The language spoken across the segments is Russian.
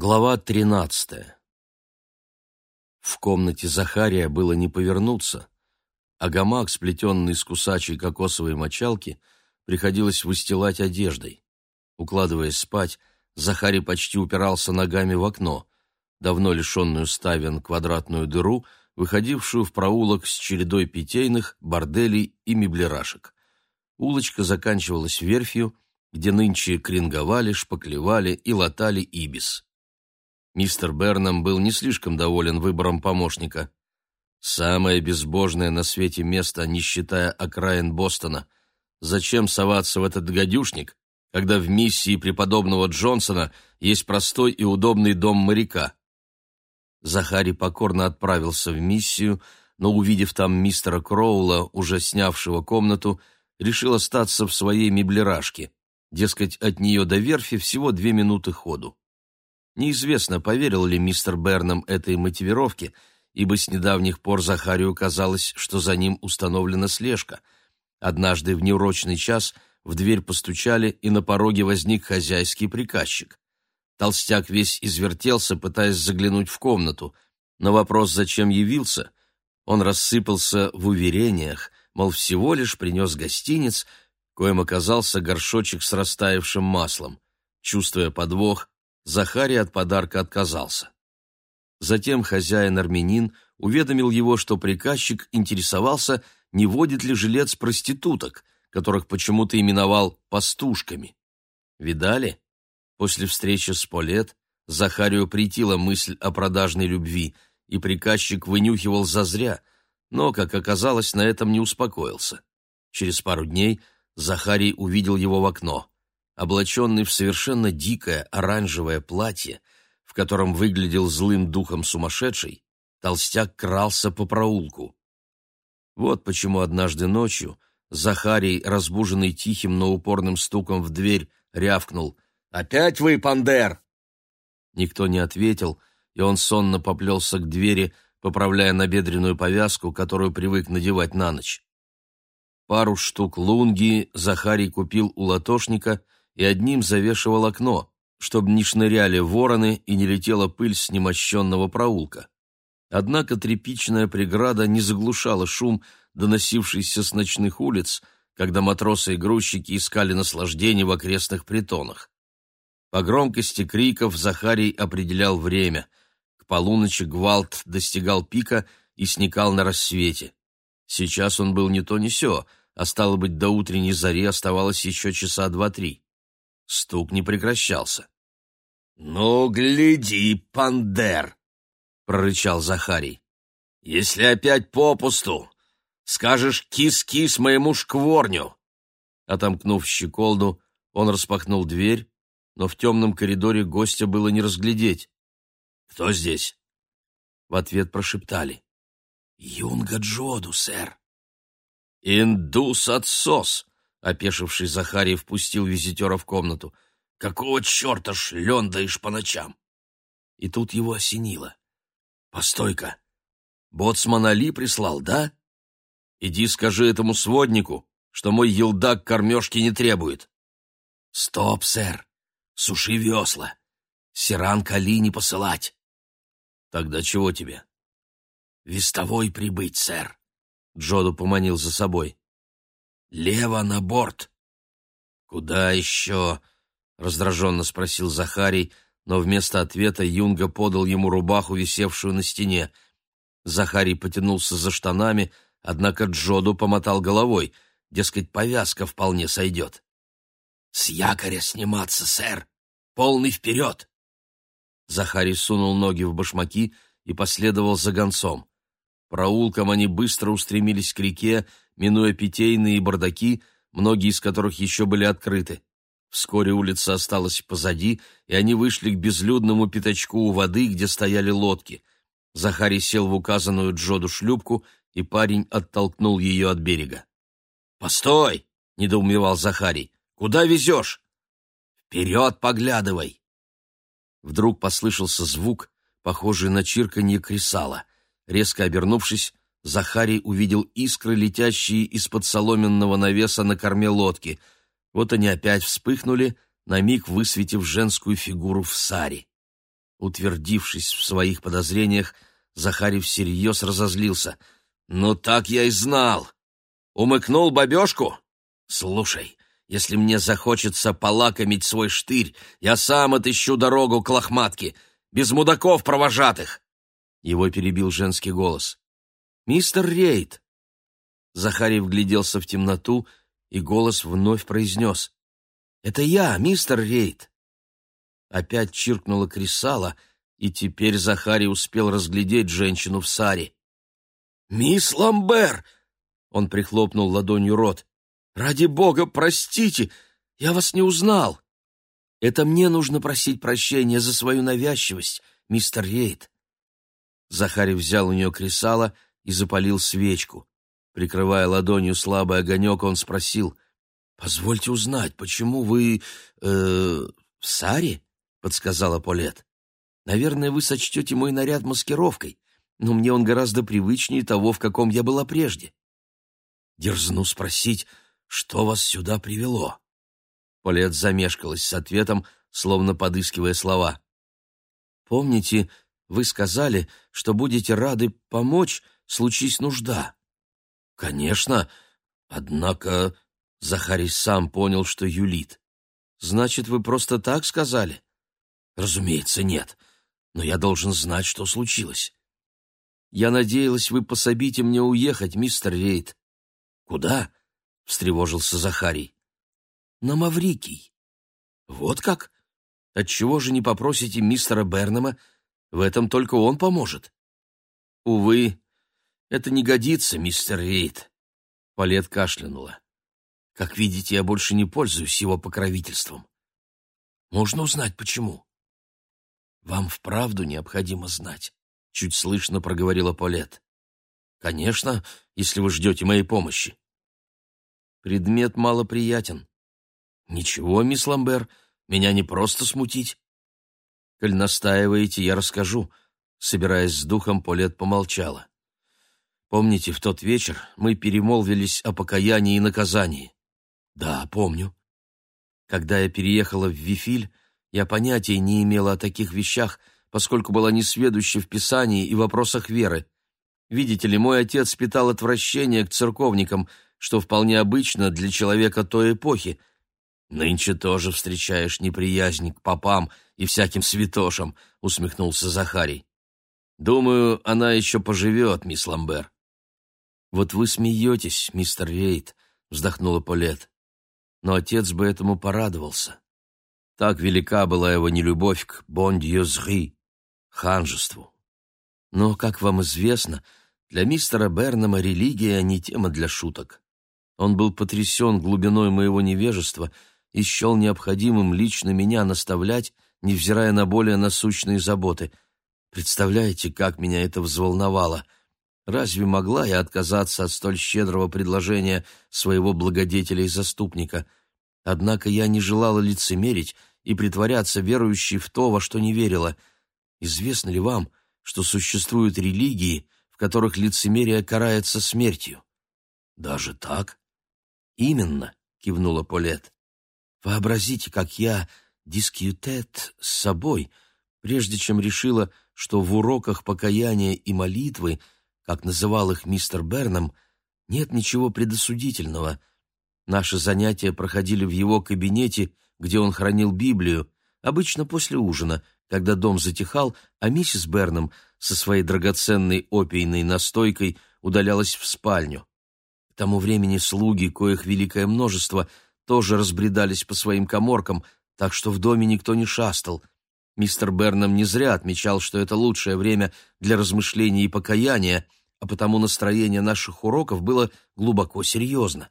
Глава тринадцатая. В комнате Захария было не повернуться, а гамак, сплетенный из кусачей кокосовой мочалки, приходилось выстилать одеждой. Укладываясь спать, Захарий почти упирался ногами в окно, давно лишенную ставен квадратную дыру, выходившую в проулок с чередой питейных, борделей и меблерашек. Улочка заканчивалась верфью, где нынче кринговали, шпаклевали и латали ибис. Мистер Бернам был не слишком доволен выбором помощника. Самое безбожное на свете место, не считая окраин Бостона. Зачем соваться в этот гадюшник, когда в миссии преподобного Джонсона есть простой и удобный дом моряка? Захари покорно отправился в миссию, но, увидев там мистера Кроула, уже снявшего комнату, решил остаться в своей меблерашке. Дескать, от нее до верфи всего две минуты ходу. Неизвестно, поверил ли мистер Бернам этой мотивировке, ибо с недавних пор Захарию казалось, что за ним установлена слежка. Однажды в неурочный час в дверь постучали, и на пороге возник хозяйский приказчик. Толстяк весь извертелся, пытаясь заглянуть в комнату. На вопрос, зачем явился, он рассыпался в уверениях, мол, всего лишь принес гостиниц, коим оказался горшочек с растаявшим маслом. Чувствуя подвох, Захарий от подарка отказался. Затем хозяин-армянин уведомил его, что приказчик интересовался, не водит ли жилец проституток, которых почему-то именовал пастушками. Видали? После встречи с Полет Захарию притила мысль о продажной любви, и приказчик вынюхивал зазря, но, как оказалось, на этом не успокоился. Через пару дней Захарий увидел его в окно облаченный в совершенно дикое оранжевое платье, в котором выглядел злым духом сумасшедший, толстяк крался по проулку. Вот почему однажды ночью Захарий, разбуженный тихим, но упорным стуком в дверь, рявкнул «Опять вы, Пандер!» Никто не ответил, и он сонно поплелся к двери, поправляя набедренную повязку, которую привык надевать на ночь. Пару штук лунги Захарий купил у латошника — и одним завешивал окно, чтобы не шныряли вороны и не летела пыль с немощенного проулка. Однако тряпичная преграда не заглушала шум, доносившийся с ночных улиц, когда матросы и грузчики искали наслаждение в окрестных притонах. По громкости криков Захарий определял время. К полуночи гвалт достигал пика и сникал на рассвете. Сейчас он был не то ни сё, а стало быть, до утренней зари оставалось еще часа два-три. Стук не прекращался. «Ну, гляди, пандер!» — прорычал Захарий. «Если опять попусту, скажешь кис-кис моему шкворню!» Отомкнув щеколду, он распахнул дверь, но в темном коридоре гостя было не разглядеть. «Кто здесь?» В ответ прошептали. «Юнга Джоду, сэр». «Индус-отсос!» — опешивший Захарий впустил визитера в комнату. «Какого черта шлендаешь по ночам?» И тут его осенило. «Постой-ка! Боцман Али прислал, да? Иди скажи этому своднику, что мой елдак кормежки не требует». «Стоп, сэр! Суши весла! Сиран Кали не посылать!» «Тогда чего тебе?» «Вестовой прибыть, сэр!» Джоду поманил за собой. Лево на борт. Куда еще? раздраженно спросил Захарий, но вместо ответа Юнга подал ему рубаху, висевшую на стене. Захарий потянулся за штанами, однако Джоду помотал головой, дескать, повязка вполне сойдет. «С якоря сниматься, сэр! Полный вперед!» Захарий сунул ноги в башмаки и последовал за гонцом. Проулком они быстро устремились к реке, минуя питейные бардаки, многие из которых еще были открыты. Вскоре улица осталась позади, и они вышли к безлюдному пятачку у воды, где стояли лодки. Захарий сел в указанную Джоду шлюпку, и парень оттолкнул ее от берега. «Постой!» — недоумевал Захарий. «Куда везешь?» «Вперед поглядывай!» Вдруг послышался звук, похожий на чирканье кресала. Резко обернувшись, Захарий увидел искры, летящие из-под соломенного навеса на корме лодки. Вот они опять вспыхнули, на миг высветив женскую фигуру в саре. Утвердившись в своих подозрениях, Захарий всерьез разозлился. «Ну так я и знал! Умыкнул бабешку? Слушай, если мне захочется полакомить свой штырь, я сам отыщу дорогу к лохматке, без мудаков провожатых!» Его перебил женский голос. «Мистер Рейд!» Захарий вгляделся в темноту, и голос вновь произнес. «Это я, мистер Рейд!» Опять чиркнуло кресало, и теперь Захарий успел разглядеть женщину в саре. «Мисс Ламбер!» — он прихлопнул ладонью рот. «Ради бога, простите, я вас не узнал!» «Это мне нужно просить прощения за свою навязчивость, мистер Рейд». Захарий взял у нее кресало и запалил свечку. Прикрывая ладонью слабый огонек, он спросил, «Позвольте узнать, почему вы... Э, в Саре?» — подсказала Полет. «Наверное, вы сочтете мой наряд маскировкой, но мне он гораздо привычнее того, в каком я была прежде. Дерзну спросить, что вас сюда привело?» Полет замешкалась с ответом, словно подыскивая слова. «Помните, вы сказали, что будете рады помочь, случись нужда?» «Конечно, однако...» Захарий сам понял, что юлит. «Значит, вы просто так сказали?» «Разумеется, нет. Но я должен знать, что случилось». «Я надеялась, вы пособите мне уехать, мистер Рейд». «Куда?» — встревожился Захарий. «На Маврикий». «Вот как? Отчего же не попросите мистера Бернема? В этом только он поможет». «Увы, это не годится, мистер Рейд». Палет кашлянула. «Как видите, я больше не пользуюсь его покровительством. Можно узнать, почему?» «Вам вправду необходимо знать», — чуть слышно проговорила Полет. «Конечно, если вы ждете моей помощи». «Предмет малоприятен». «Ничего, мисс Ламбер, меня не просто смутить». «Коль настаиваете, я расскажу», — собираясь с духом, Полет помолчала. «Помните, в тот вечер мы перемолвились о покаянии и наказании?» «Да, помню». Когда я переехала в Вифиль, я понятия не имела о таких вещах, поскольку была несведуща в Писании и вопросах веры. Видите ли, мой отец питал отвращение к церковникам, что вполне обычно для человека той эпохи. Нынче тоже встречаешь неприязнь к попам и всяким святошам, — усмехнулся Захарий. Думаю, она еще поживет, мисс Ламбер. Вот вы смеетесь, мистер Рейд, — вздохнула Полет. Но отец бы этому порадовался. Так велика была его нелюбовь к бондьёзри, ханжеству. Но, как вам известно, для мистера Бернама религия не тема для шуток. Он был потрясен глубиной моего невежества и счел необходимым лично меня наставлять, невзирая на более насущные заботы. Представляете, как меня это взволновало? Разве могла я отказаться от столь щедрого предложения своего благодетеля и заступника? Однако я не желала лицемерить и притворяться верующей в то, во что не верила. Известно ли вам, что существуют религии, в которых лицемерие карается смертью? Даже так? Именно, кивнула Полет. Вообразите, как я дискьютет с собой, прежде чем решила, что в уроках покаяния и молитвы, как называл их мистер Бернам, нет ничего предосудительного. Наши занятия проходили в его кабинете где он хранил Библию, обычно после ужина, когда дом затихал, а миссис Бернам со своей драгоценной опийной настойкой удалялась в спальню. К тому времени слуги, коих великое множество, тоже разбредались по своим коморкам, так что в доме никто не шастал. Мистер Бернам не зря отмечал, что это лучшее время для размышления и покаяния, а потому настроение наших уроков было глубоко серьезно.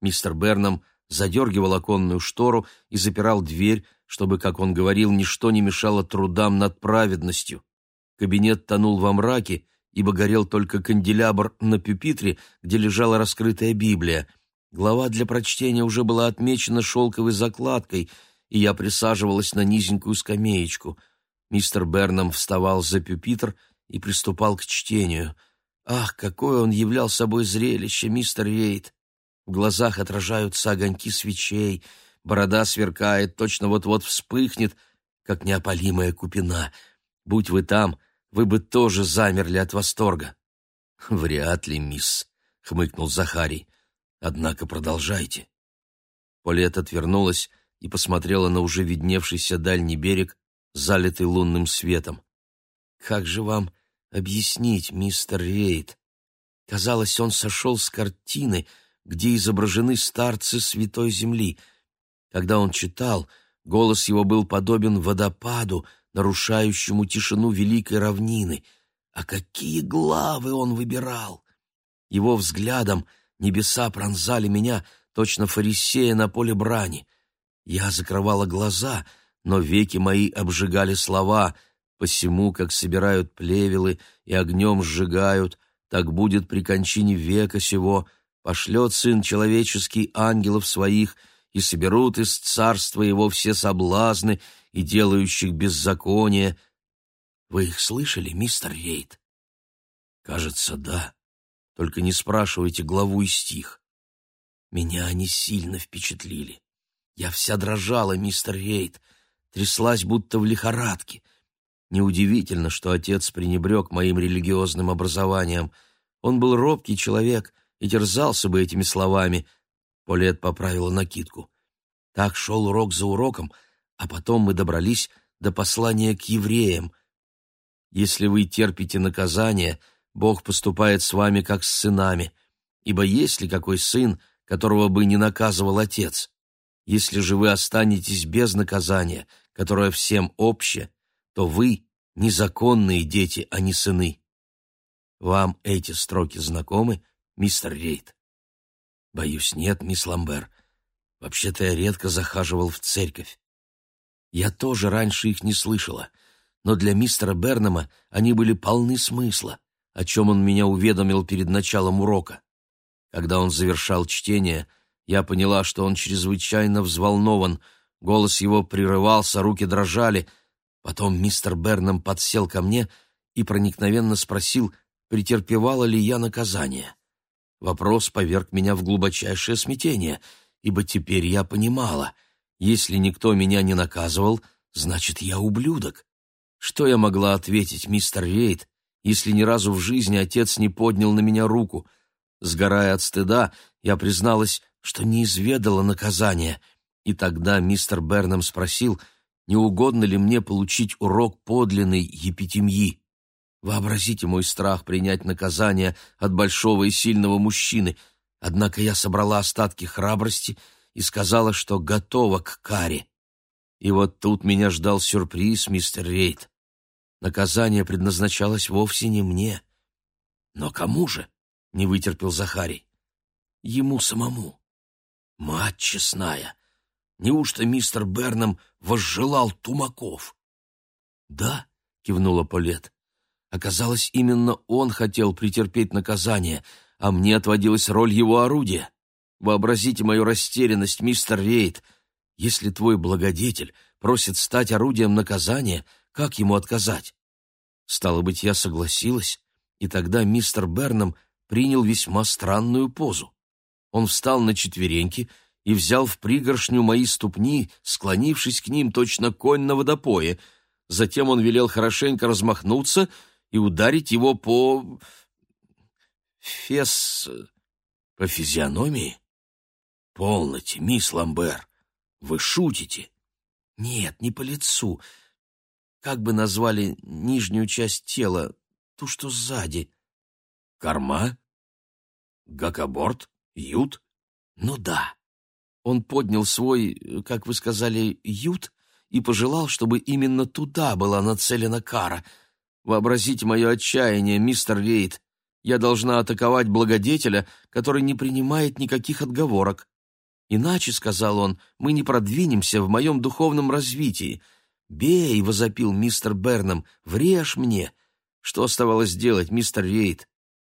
Мистер Бернам задергивал оконную штору и запирал дверь, чтобы, как он говорил, ничто не мешало трудам над праведностью. Кабинет тонул во мраке, ибо горел только канделябр на пюпитре, где лежала раскрытая Библия. Глава для прочтения уже была отмечена шелковой закладкой, и я присаживалась на низенькую скамеечку. Мистер Бернам вставал за пюпитр и приступал к чтению. Ах, какое он являл собой зрелище, мистер Рейд! В глазах отражаются огоньки свечей, борода сверкает, точно вот-вот вспыхнет, как неопалимая купина. Будь вы там, вы бы тоже замерли от восторга». «Вряд ли, мисс», — хмыкнул Захарий. «Однако продолжайте». Полет отвернулась и посмотрела на уже видневшийся дальний берег, залитый лунным светом. «Как же вам объяснить, мистер Рейд?» Казалось, он сошел с картины, где изображены старцы Святой Земли. Когда он читал, голос его был подобен водопаду, нарушающему тишину великой равнины. А какие главы он выбирал! Его взглядом небеса пронзали меня, точно фарисея на поле брани. Я закрывала глаза, но веки мои обжигали слова, посему, как собирают плевелы и огнем сжигают, так будет при кончине века сего, пошлет Сын Человеческий ангелов своих, и соберут из царства его все соблазны и делающих беззаконие. Вы их слышали, мистер Рейд? Кажется, да. Только не спрашивайте главу и стих. Меня они сильно впечатлили. Я вся дрожала, мистер Рейд, тряслась будто в лихорадке. Неудивительно, что отец пренебрег моим религиозным образованием. Он был робкий человек и терзался бы этими словами. Полет поправила накидку. Так шел урок за уроком, а потом мы добрались до послания к евреям. Если вы терпите наказание, Бог поступает с вами как с сынами, ибо есть ли какой сын, которого бы не наказывал отец? Если же вы останетесь без наказания, которое всем обще, то вы — незаконные дети, а не сыны. Вам эти строки знакомы, мистер Рейд? Боюсь, нет, мисс Ламбер. Вообще-то я редко захаживал в церковь. Я тоже раньше их не слышала, но для мистера Бернама они были полны смысла, о чем он меня уведомил перед началом урока. Когда он завершал чтение, я поняла, что он чрезвычайно взволнован, голос его прерывался, руки дрожали. Потом мистер Бернам подсел ко мне и проникновенно спросил, претерпевала ли я наказание. Вопрос поверг меня в глубочайшее смятение, ибо теперь я понимала, если никто меня не наказывал, значит, я ублюдок. Что я могла ответить, мистер Рейд, если ни разу в жизни отец не поднял на меня руку — Сгорая от стыда, я призналась, что не изведала наказания, и тогда мистер Бернам спросил, не угодно ли мне получить урок подлинной епитемьи. Вообразите мой страх принять наказание от большого и сильного мужчины, однако я собрала остатки храбрости и сказала, что готова к каре. И вот тут меня ждал сюрприз, мистер Рейд. Наказание предназначалось вовсе не мне. Но кому же? — не вытерпел Захарий. «Ему самому. Мать честная, неужто мистер Бернам возжелал тумаков?» «Да», — кивнула Полет. «Оказалось, именно он хотел претерпеть наказание, а мне отводилась роль его орудия. Вообразите мою растерянность, мистер Рейд. Если твой благодетель просит стать орудием наказания, как ему отказать?» Стало быть, я согласилась, и тогда мистер Бернам принял весьма странную позу. Он встал на четвереньки и взял в пригоршню мои ступни, склонившись к ним точно конь на водопое. Затем он велел хорошенько размахнуться и ударить его по... фес... по физиономии. «Полноте, мисс Ламбер, вы шутите?» «Нет, не по лицу. Как бы назвали нижнюю часть тела, ту, что сзади?» «Корма?» Гакоборд? Ют? Ну да. Он поднял свой, как вы сказали, ют и пожелал, чтобы именно туда была нацелена кара. Вообразите мое отчаяние, мистер Рейд. Я должна атаковать благодетеля, который не принимает никаких отговорок. Иначе, — сказал он, — мы не продвинемся в моем духовном развитии. «Бей!» — возопил мистер Бернам. «Врежь мне!» Что оставалось делать, мистер Рейд?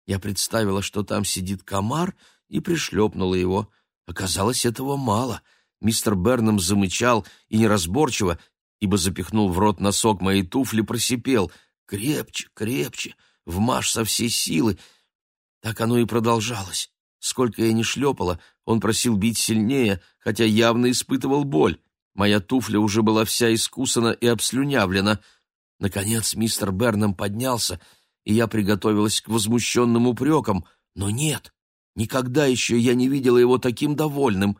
Я представила, что там сидит комар, и пришлепнула его. Оказалось, этого мало. Мистер Бернам замычал и неразборчиво, ибо запихнул в рот носок моей туфли, просипел. «Крепче, крепче, вмажь со всей силы». Так оно и продолжалось. Сколько я ни шлепала, он просил бить сильнее, хотя явно испытывал боль. Моя туфля уже была вся искусана и обслюнявлена. Наконец мистер Бернам поднялся, и я приготовилась к возмущенным упрекам, но нет, никогда еще я не видела его таким довольным.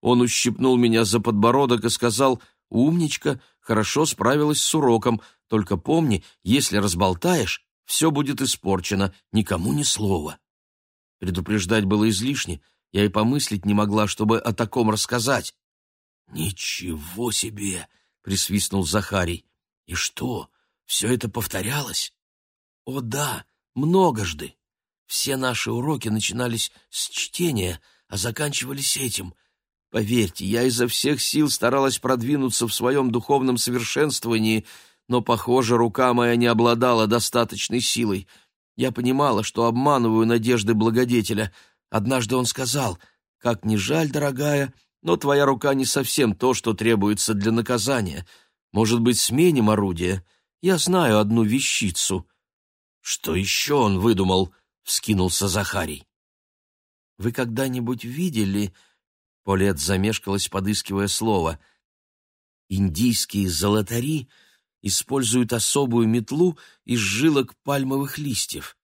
Он ущипнул меня за подбородок и сказал, «Умничка, хорошо справилась с уроком, только помни, если разболтаешь, все будет испорчено, никому ни слова». Предупреждать было излишне, я и помыслить не могла, чтобы о таком рассказать. «Ничего себе!» — присвистнул Захарий. «И что, все это повторялось?» «О да, многожды. Все наши уроки начинались с чтения, а заканчивались этим. Поверьте, я изо всех сил старалась продвинуться в своем духовном совершенствовании, но, похоже, рука моя не обладала достаточной силой. Я понимала, что обманываю надежды благодетеля. Однажды он сказал, «Как ни жаль, дорогая, но твоя рука не совсем то, что требуется для наказания. Может быть, сменим орудие? Я знаю одну вещицу». «Что еще он выдумал?» — вскинулся Захарий. «Вы когда-нибудь видели...» Полет замешкалась, подыскивая слово. «Индийские золотари используют особую метлу из жилок пальмовых листьев.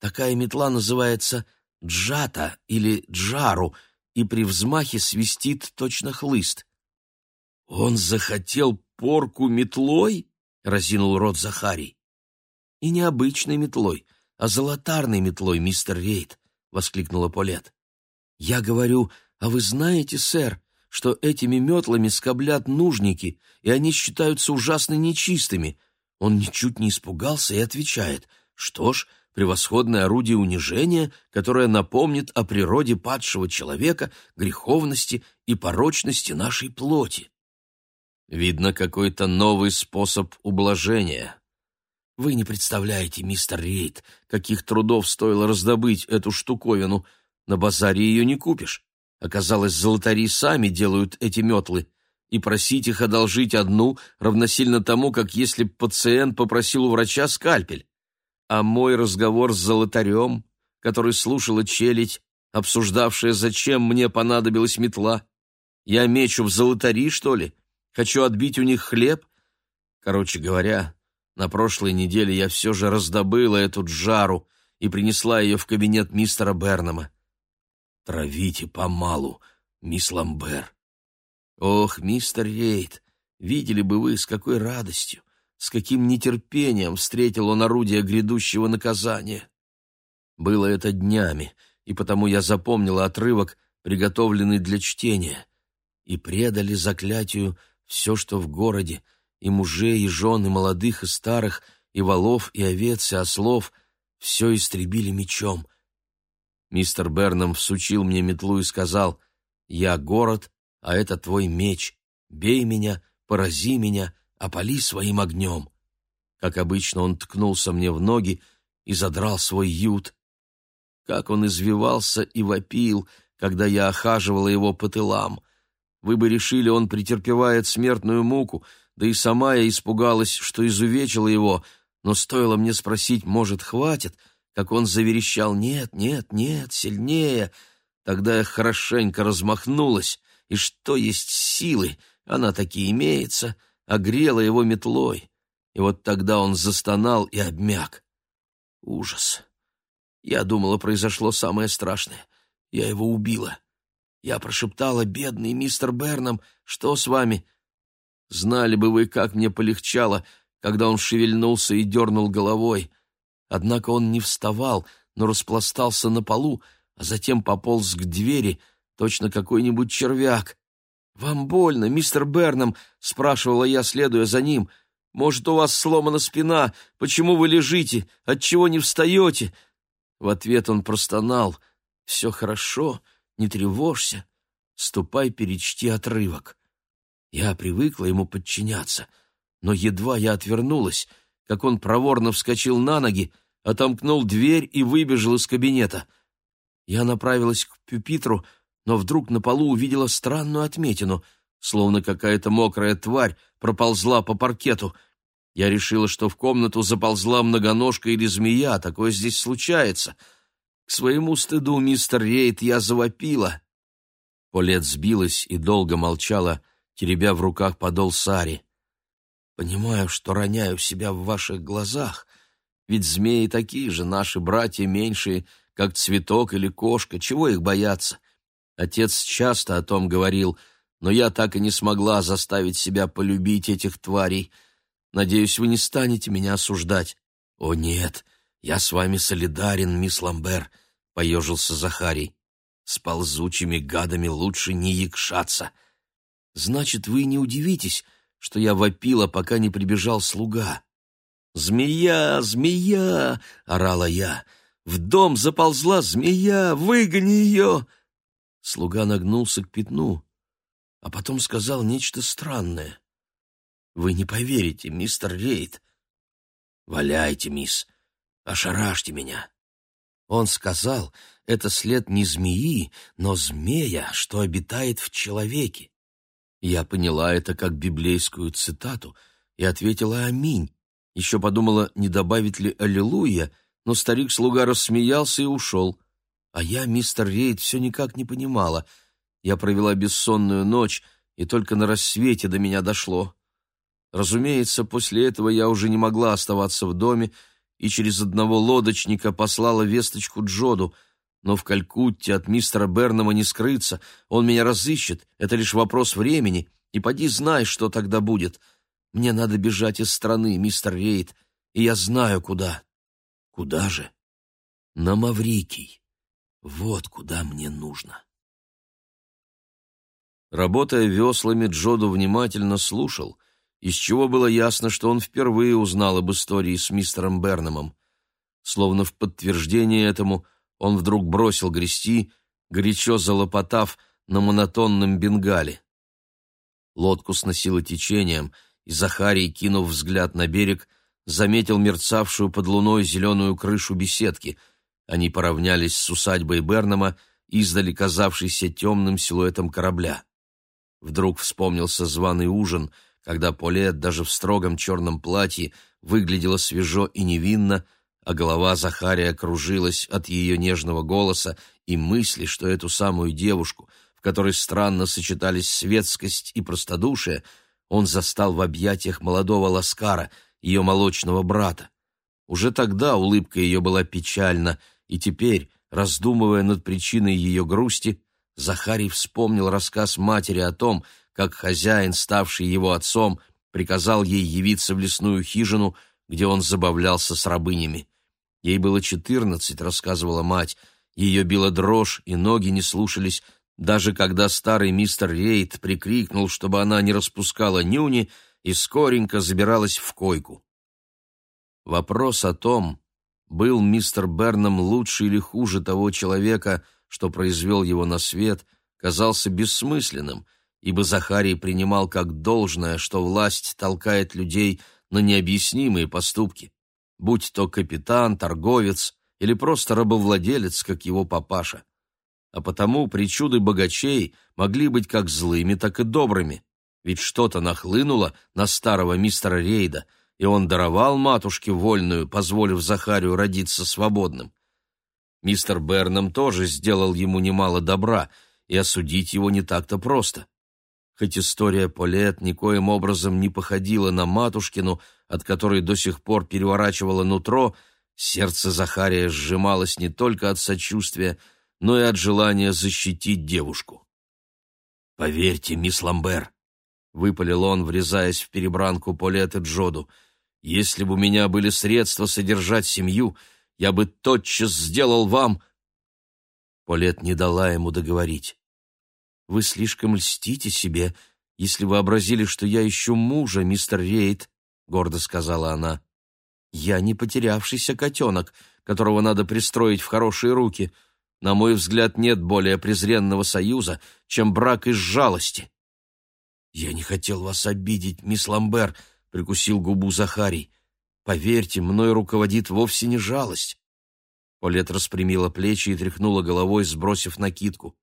Такая метла называется джата или джару, и при взмахе свистит точно хлыст. «Он захотел порку метлой?» — разинул рот Захарий. «И не обычной метлой, а золотарной метлой, мистер Рейд», — воскликнула Полет. «Я говорю «А вы знаете, сэр, что этими метлами скоблят нужники, и они считаются ужасно нечистыми?» Он ничуть не испугался и отвечает, «Что ж, превосходное орудие унижения, которое напомнит о природе падшего человека, греховности и порочности нашей плоти». Видно, какой-то новый способ ублажения. Вы не представляете, мистер Рейд, каких трудов стоило раздобыть эту штуковину. На базаре ее не купишь. Оказалось, золотари сами делают эти метлы, и просить их одолжить одну равносильно тому, как если б пациент попросил у врача скальпель. А мой разговор с золотарем, который слушала челядь, обсуждавшая, зачем мне понадобилась метла. Я мечу в золотари, что ли? Хочу отбить у них хлеб? Короче говоря, на прошлой неделе я все же раздобыла эту джару и принесла ее в кабинет мистера Бернама. Травите помалу, мисс Ламбер. Ох, мистер Рейд, видели бы вы, с какой радостью, с каким нетерпением встретил он орудие грядущего наказания. Было это днями, и потому я запомнила отрывок, приготовленный для чтения. И предали заклятию все, что в городе, и мужей, и жен, и молодых, и старых, и волов, и овец, и ослов, все истребили мечом — Мистер Бернам всучил мне метлу и сказал, «Я город, а это твой меч. Бей меня, порази меня, опали своим огнем». Как обычно, он ткнулся мне в ноги и задрал свой ют. Как он извивался и вопил, когда я охаживала его по тылам. Вы бы решили, он претерпевает смертную муку, да и сама я испугалась, что изувечила его, но стоило мне спросить, может, хватит — как он заверещал «Нет, нет, нет, сильнее!» Тогда я хорошенько размахнулась, и что есть силы, она таки имеется, огрела его метлой. И вот тогда он застонал и обмяк. Ужас. Я думала, произошло самое страшное. Я его убила. Я прошептала, бедный мистер Бернам, что с вами? Знали бы вы, как мне полегчало, когда он шевельнулся и дернул головой. Однако он не вставал, но распластался на полу, а затем пополз к двери, точно какой-нибудь червяк. «Вам больно, мистер Бернам?» — спрашивала я, следуя за ним. «Может, у вас сломана спина? Почему вы лежите? Отчего не встаете?» В ответ он простонал. «Все хорошо, не тревожься. Ступай, перечти отрывок». Я привыкла ему подчиняться, но едва я отвернулась — как он проворно вскочил на ноги, отомкнул дверь и выбежал из кабинета. Я направилась к пюпитру, но вдруг на полу увидела странную отметину, словно какая-то мокрая тварь проползла по паркету. Я решила, что в комнату заползла многоножка или змея, такое здесь случается. К своему стыду, мистер Рейд, я завопила. Полет сбилась и долго молчала, теребя в руках подол сари. Понимаю, что роняю себя в ваших глазах, ведь змеи такие же, наши братья меньшие, как цветок или кошка, чего их бояться? Отец часто о том говорил, но я так и не смогла заставить себя полюбить этих тварей. Надеюсь, вы не станете меня осуждать. О нет, я с вами солидарен, мисс Ламбер, поежился Захарий. С ползучими гадами лучше не якшаться. Значит, вы не удивитесь, что я вопила, пока не прибежал слуга. «Змея, змея!» — орала я. «В дом заползла змея! Выгони ее!» Слуга нагнулся к пятну, а потом сказал нечто странное. «Вы не поверите, мистер Рейд». «Валяйте, мисс, ошарашьте меня». Он сказал, это след не змеи, но змея, что обитает в человеке. Я поняла это как библейскую цитату и ответила «Аминь». Еще подумала, не добавить ли «Аллилуйя», но старик-слуга рассмеялся и ушел. А я, мистер Рейд, все никак не понимала. Я провела бессонную ночь, и только на рассвете до меня дошло. Разумеется, после этого я уже не могла оставаться в доме, и через одного лодочника послала весточку Джоду — но в Калькутте от мистера Бернама не скрыться, он меня разыщет, это лишь вопрос времени, и поди знай, что тогда будет. Мне надо бежать из страны, мистер Рейд, и я знаю, куда. Куда же? На Маврикий. Вот куда мне нужно. Работая веслами, Джоду внимательно слушал, из чего было ясно, что он впервые узнал об истории с мистером Бернамом. Словно в подтверждение этому – он вдруг бросил грести, горячо залопотав на монотонном бенгале. Лодку сносило течением, и Захарий, кинув взгляд на берег, заметил мерцавшую под луной зеленую крышу беседки. Они поравнялись с усадьбой Бернама, издали казавшейся темным силуэтом корабля. Вдруг вспомнился званый ужин, когда Полет даже в строгом черном платье выглядела свежо и невинно, а голова Захария кружилась от ее нежного голоса и мысли, что эту самую девушку, в которой странно сочетались светскость и простодушие, он застал в объятиях молодого Ласкара, ее молочного брата. Уже тогда улыбка ее была печальна, и теперь, раздумывая над причиной ее грусти, Захарий вспомнил рассказ матери о том, как хозяин, ставший его отцом, приказал ей явиться в лесную хижину, где он забавлялся с рабынями. Ей было четырнадцать, рассказывала мать. Ее била дрожь, и ноги не слушались, даже когда старый мистер Рейд прикрикнул, чтобы она не распускала нюни и скоренько забиралась в койку. Вопрос о том, был мистер Бернам лучше или хуже того человека, что произвел его на свет, казался бессмысленным, ибо Захарий принимал как должное, что власть толкает людей на необъяснимые поступки будь то капитан, торговец или просто рабовладелец, как его папаша. А потому причуды богачей могли быть как злыми, так и добрыми, ведь что-то нахлынуло на старого мистера Рейда, и он даровал матушке вольную, позволив Захарию родиться свободным. Мистер Бернам тоже сделал ему немало добра, и осудить его не так-то просто. Хоть история Полет никоим образом не походила на матушкину, от которой до сих пор переворачивало нутро, сердце Захария сжималось не только от сочувствия, но и от желания защитить девушку. «Поверьте, мисс Ламбер», — выпалил он, врезаясь в перебранку Полет и Джоду, — «если бы у меня были средства содержать семью, я бы тотчас сделал вам...» Полет не дала ему договорить. Вы слишком льстите себе, если вообразили, что я ищу мужа, мистер Рейд, — гордо сказала она. Я не потерявшийся котенок, которого надо пристроить в хорошие руки. На мой взгляд, нет более презренного союза, чем брак из жалости. Я не хотел вас обидеть, мисс Ламбер, — прикусил губу Захарий. Поверьте, мной руководит вовсе не жалость. Полет распрямила плечи и тряхнула головой, сбросив накидку.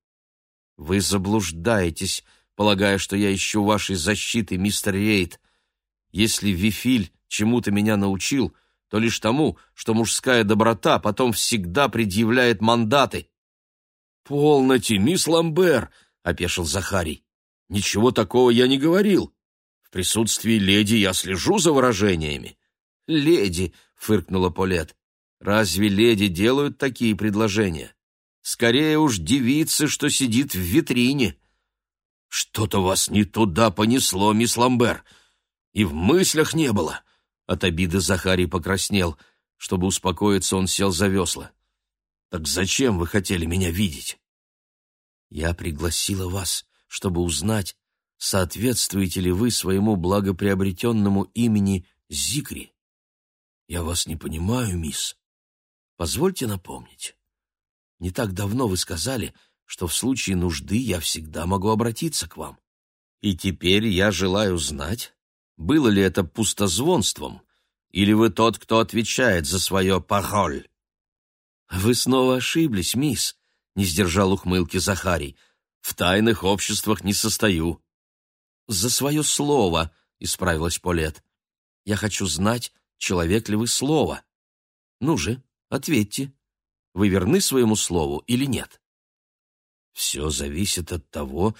Вы заблуждаетесь, полагая, что я ищу вашей защиты, мистер Рейд. Если Вифиль чему-то меня научил, то лишь тому, что мужская доброта потом всегда предъявляет мандаты. «Полноте, мисс Ламбер!» — опешил Захарий. «Ничего такого я не говорил. В присутствии леди я слежу за выражениями». «Леди», — фыркнула Полет, — «разве леди делают такие предложения? Скорее уж девицы, что сидит в витрине». «Что-то вас не туда понесло, мисс Ламбер, и в мыслях не было». От обиды Захарий покраснел. Чтобы успокоиться, он сел за весла. «Так зачем вы хотели меня видеть?» «Я пригласила вас, чтобы узнать, соответствуете ли вы своему благоприобретенному имени Зикри. Я вас не понимаю, мисс. Позвольте напомнить. Не так давно вы сказали, что в случае нужды я всегда могу обратиться к вам. И теперь я желаю знать, было ли это пустозвонством, или вы тот, кто отвечает за свое «пароль»?» «Вы снова ошиблись, мисс», — не сдержал ухмылки Захарий. «В тайных обществах не состою». «За свое слово», — исправилась Полет. «Я хочу знать, человек ли вы слово. Ну же, ответьте, вы верны своему слову или нет?» «Все зависит от того,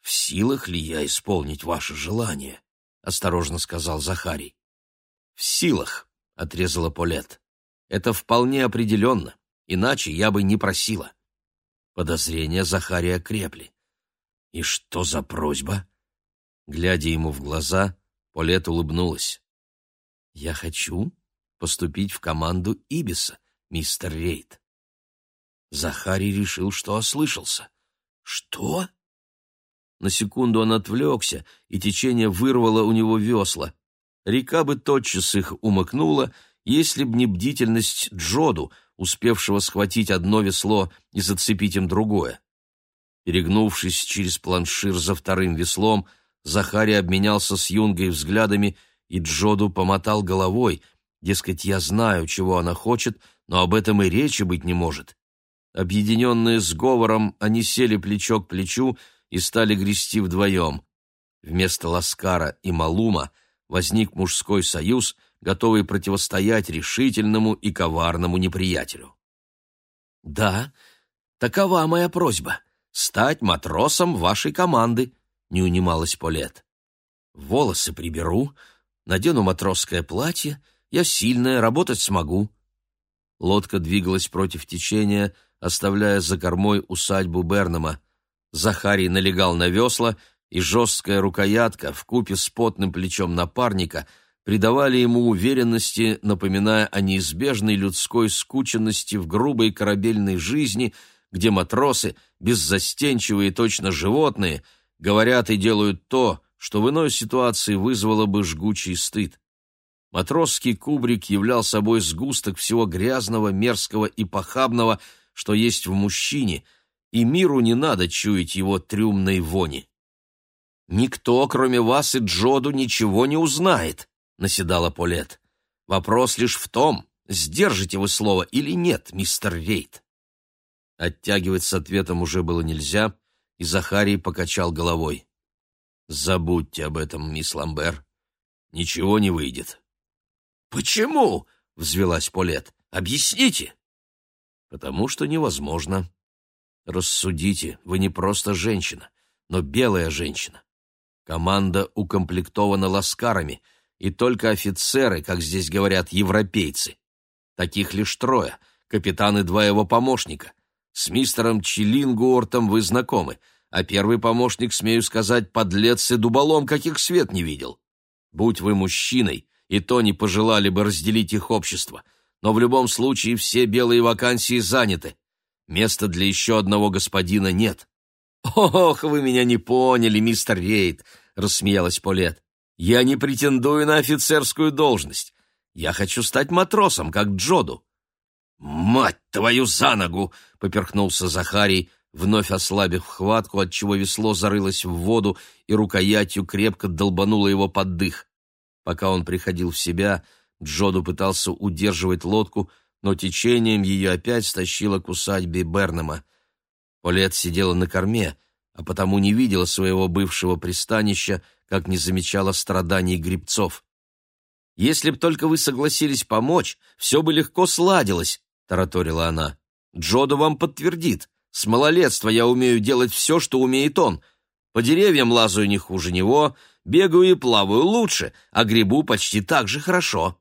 в силах ли я исполнить ваше желание», — осторожно сказал Захарий. «В силах», — отрезала Полет. «Это вполне определенно, иначе я бы не просила». Подозрения Захария крепли. «И что за просьба?» Глядя ему в глаза, Полет улыбнулась. «Я хочу поступить в команду Ибиса, мистер Рейд». Захарий решил, что ослышался. «Что?» На секунду он отвлекся, и течение вырвало у него весла река бы тотчас их умыкнула, если б не бдительность Джоду, успевшего схватить одно весло и зацепить им другое. Перегнувшись через планшир за вторым веслом, Захарий обменялся с Юнгой взглядами, и Джоду помотал головой, дескать, я знаю, чего она хочет, но об этом и речи быть не может. Объединенные сговором, они сели плечо к плечу и стали грести вдвоем. Вместо Ласкара и Малума — возник мужской союз, готовый противостоять решительному и коварному неприятелю. «Да, такова моя просьба — стать матросом вашей команды», — не унималась Полет. «Волосы приберу, надену матросское платье, я сильная, работать смогу». Лодка двигалась против течения, оставляя за кормой усадьбу Бернама. Захарий налегал на весла — и жесткая рукоятка в купе с потным плечом напарника придавали ему уверенности, напоминая о неизбежной людской скученности в грубой корабельной жизни, где матросы, беззастенчивые точно животные, говорят и делают то, что в иной ситуации вызвало бы жгучий стыд. Матросский кубрик являл собой сгусток всего грязного, мерзкого и похабного, что есть в мужчине, и миру не надо чуять его трюмной вони. «Никто, кроме вас и Джоду, ничего не узнает», — наседала Полет. «Вопрос лишь в том, сдержите вы слово или нет, мистер Рейд». Оттягивать с ответом уже было нельзя, и Захарий покачал головой. «Забудьте об этом, мисс Ламбер. Ничего не выйдет». «Почему?» — взвелась Полет. «Объясните». «Потому что невозможно. Рассудите, вы не просто женщина, но белая женщина. Команда укомплектована ласкарами, и только офицеры, как здесь говорят, европейцы. Таких лишь трое, капитан и два его помощника. С мистером Чилингуортом вы знакомы, а первый помощник, смею сказать, подлец и дуболом, каких свет не видел. Будь вы мужчиной, и то не пожелали бы разделить их общество, но в любом случае все белые вакансии заняты. Места для еще одного господина нет. «Ох, вы меня не поняли, мистер Рейд!» — рассмеялась Полет. «Я не претендую на офицерскую должность. Я хочу стать матросом, как Джоду». «Мать твою за ногу!» — поперхнулся Захарий, вновь ослабив хватку, отчего весло зарылось в воду и рукоятью крепко долбануло его под дых. Пока он приходил в себя, Джоду пытался удерживать лодку, но течением ее опять стащило к усадьбе Бернема — Полет сидела на корме, а потому не видела своего бывшего пристанища, как не замечала страданий грибцов. «Если б только вы согласились помочь, все бы легко сладилось», — тараторила она. «Джоду вам подтвердит. С малолетства я умею делать все, что умеет он. По деревьям лазаю не хуже него, Бегаю и плаваю лучше, а грибу почти так же хорошо.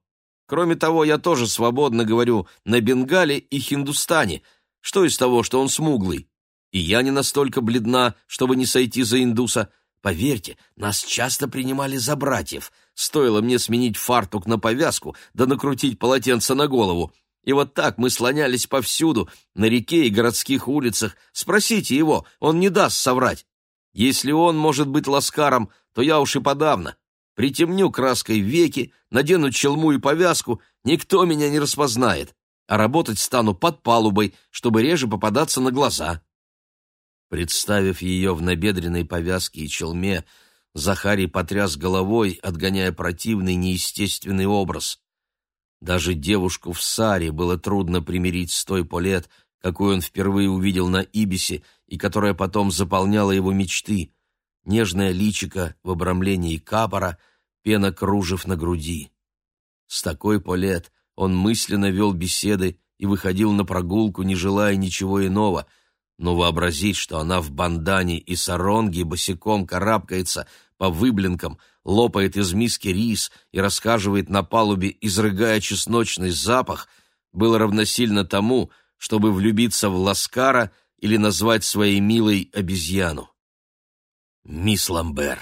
Кроме того, я тоже свободно говорю на бенгале и хиндустане. Что из того, что он смуглый? И я не настолько бледна, чтобы не сойти за индуса. Поверьте, нас часто принимали за братьев. Стоило мне сменить фартук на повязку, да накрутить полотенце на голову. И вот так мы слонялись повсюду, на реке и городских улицах. Спросите его, он не даст соврать. Если он может быть ласкаром, то я уж и подавно. Притемню краской веки, надену челму и повязку, никто меня не распознает, а работать стану под палубой, чтобы реже попадаться на глаза. Представив ее в набедренной повязке и челме, Захарий потряс головой, отгоняя противный неестественный образ. Даже девушку в саре было трудно примирить с той Полет, какую он впервые увидел на Ибисе и которая потом заполняла его мечты. Нежное личико в обрамлении капора, пена кружев на груди. С такой Полет он мысленно вел беседы и выходил на прогулку, не желая ничего иного, но вообразить, что она в бандане и саронге босиком карабкается по выблинкам, лопает из миски рис и рассказывает на палубе, изрыгая чесночный запах, было равносильно тому, чтобы влюбиться в Ласкара или назвать своей милой обезьяну. «Мисс Ламбер,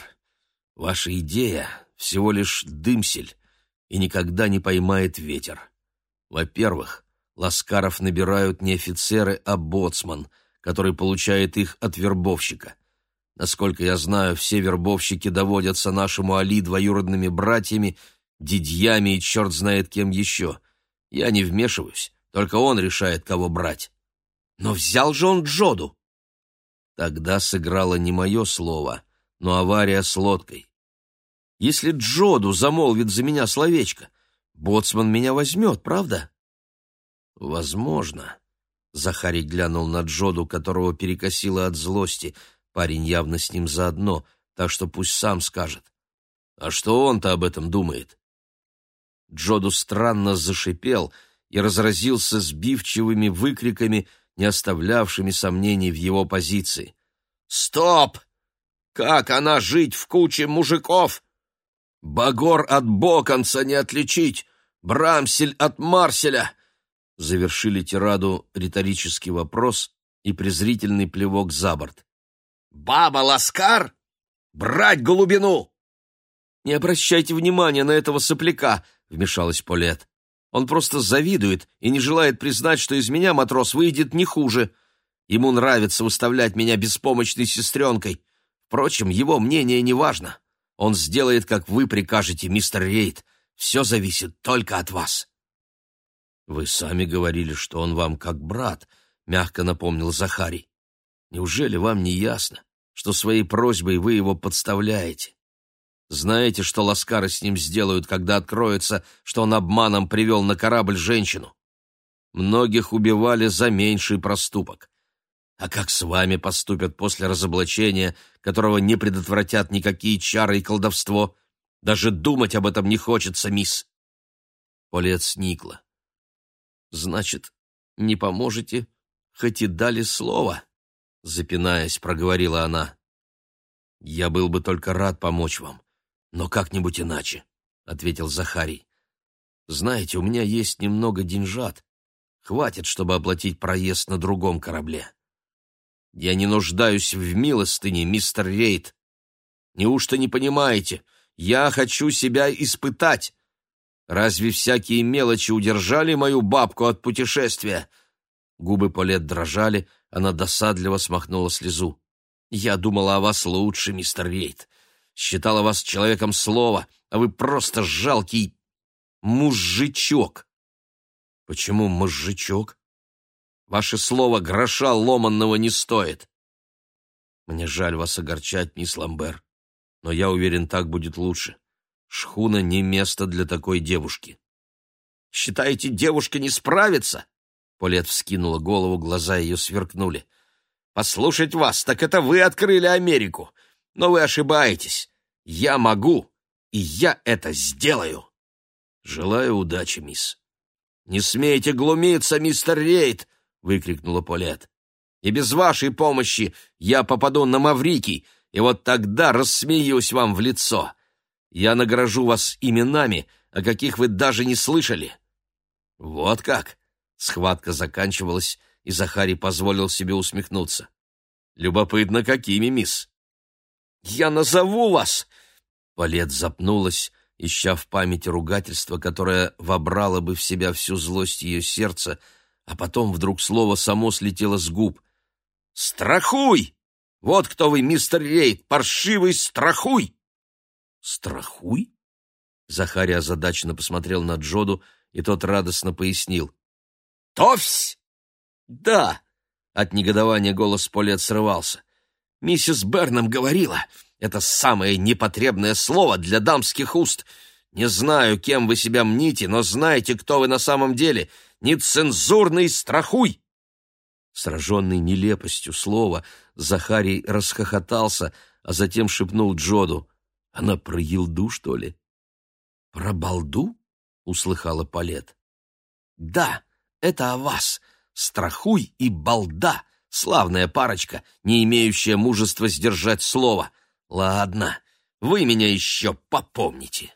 ваша идея всего лишь дымсель и никогда не поймает ветер. Во-первых, Ласкаров набирают не офицеры, а боцман, который получает их от вербовщика. Насколько я знаю, все вербовщики доводятся нашему Али двоюродными братьями, дядьями и черт знает кем еще. Я не вмешиваюсь, только он решает, кого брать. Но взял же он Джоду. Тогда сыграло не мое слово, но авария с лодкой. Если Джоду замолвит за меня словечко, боцман меня возьмет, правда? Возможно. Захарий глянул на Джоду, которого перекосило от злости. Парень явно с ним заодно, так что пусть сам скажет. А что он-то об этом думает? Джоду странно зашипел — и разразился сбивчивыми выкриками, не оставлявшими сомнений в его позиции. «Стоп! Как она жить в куче мужиков? Багор от Боконца не отличить, Брамсель от Марселя!» Завершили тираду риторический вопрос и презрительный плевок за борт. «Баба Ласкар? Брать голубину!» «Не обращайте внимания на этого сопляка», — вмешалась Полет. Он просто завидует и не желает признать, что из меня матрос выйдет не хуже. Ему нравится выставлять меня беспомощной сестренкой. Впрочем, его мнение не важно. Он сделает, как вы прикажете, мистер Рейд. Все зависит только от вас. Вы сами говорили, что он вам как брат, мягко напомнил Захарий. Неужели вам не ясно, что своей просьбой вы его подставляете? Знаете, что ласкары с ним сделают, когда откроется, что он обманом привел на корабль женщину? Многих убивали за меньший проступок. А как с вами поступят после разоблачения, которого не предотвратят никакие чары и колдовство? Даже думать об этом не хочется, мисс. Полет сникла. Значит, не поможете, хоть и дали слово? Запинаясь, проговорила она. Я был бы только рад помочь вам но как-нибудь иначе, — ответил Захарий. Знаете, у меня есть немного деньжат. Хватит, чтобы оплатить проезд на другом корабле. Я не нуждаюсь в милостыне, мистер Рейд. Неужто не понимаете? Я хочу себя испытать. Разве всякие мелочи удержали мою бабку от путешествия? Губы Полет дрожали, она досадливо смахнула слезу. Я думала о вас лучше, мистер Рейд считала вас человеком слова, а вы просто жалкий мужичок. Почему мужичок? Ваше слово гроша ломанного не стоит. Мне жаль вас огорчать, мисс Ламбер, но я уверен, так будет лучше. Шхуна не место для такой девушки. Считаете, девушка не справится? Полет вскинула голову, глаза ее сверкнули. Послушать вас, так это вы открыли Америку. Но вы ошибаетесь. Я могу, и я это сделаю. Желаю удачи, мисс. Не смейте глумиться, мистер Рейд, выкрикнула Полет. И без вашей помощи я попаду на Маврикий, и вот тогда рассмеюсь вам в лицо. Я награжу вас именами, о каких вы даже не слышали». «Вот как!» — схватка заканчивалась, и Захарий позволил себе усмехнуться. «Любопытно, какими, мисс?» «Я назову вас!» Палет запнулась, ища в памяти ругательство, которое вобрало бы в себя всю злость ее сердца, а потом вдруг слово само слетело с губ. «Страхуй! Вот кто вы, мистер Рейд, паршивый страхуй!» «Страхуй?» Захарий озадаченно посмотрел на Джоду, и тот радостно пояснил. «Товсь!» «Да!» — от негодования голос Полет срывался. «Миссис Бернам говорила, это самое непотребное слово для дамских уст. Не знаю, кем вы себя мните, но знаете, кто вы на самом деле. Нецензурный страхуй!» Сраженный нелепостью слова, Захарий расхохотался, а затем шепнул Джоду. «Она про елду, что ли?» «Про балду?» — услыхала Палет. «Да, это о вас. Страхуй и балда. Славная парочка, не имеющая мужества сдержать слово. Ладно, вы меня еще попомните».